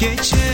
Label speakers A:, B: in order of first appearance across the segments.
A: geçer.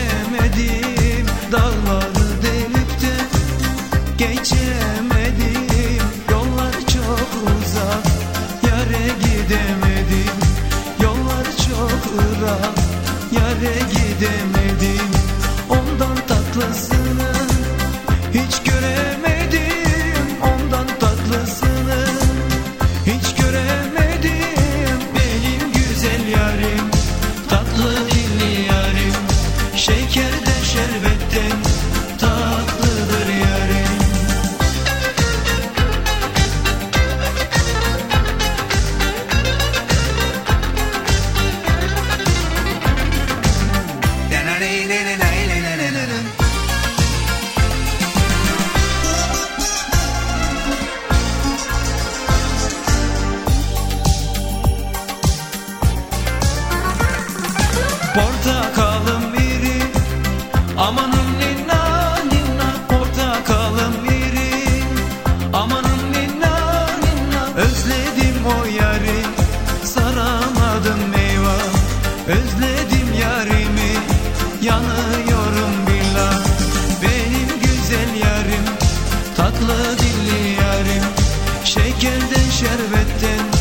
A: tatlı dilli yarim Şekerden şerbetten.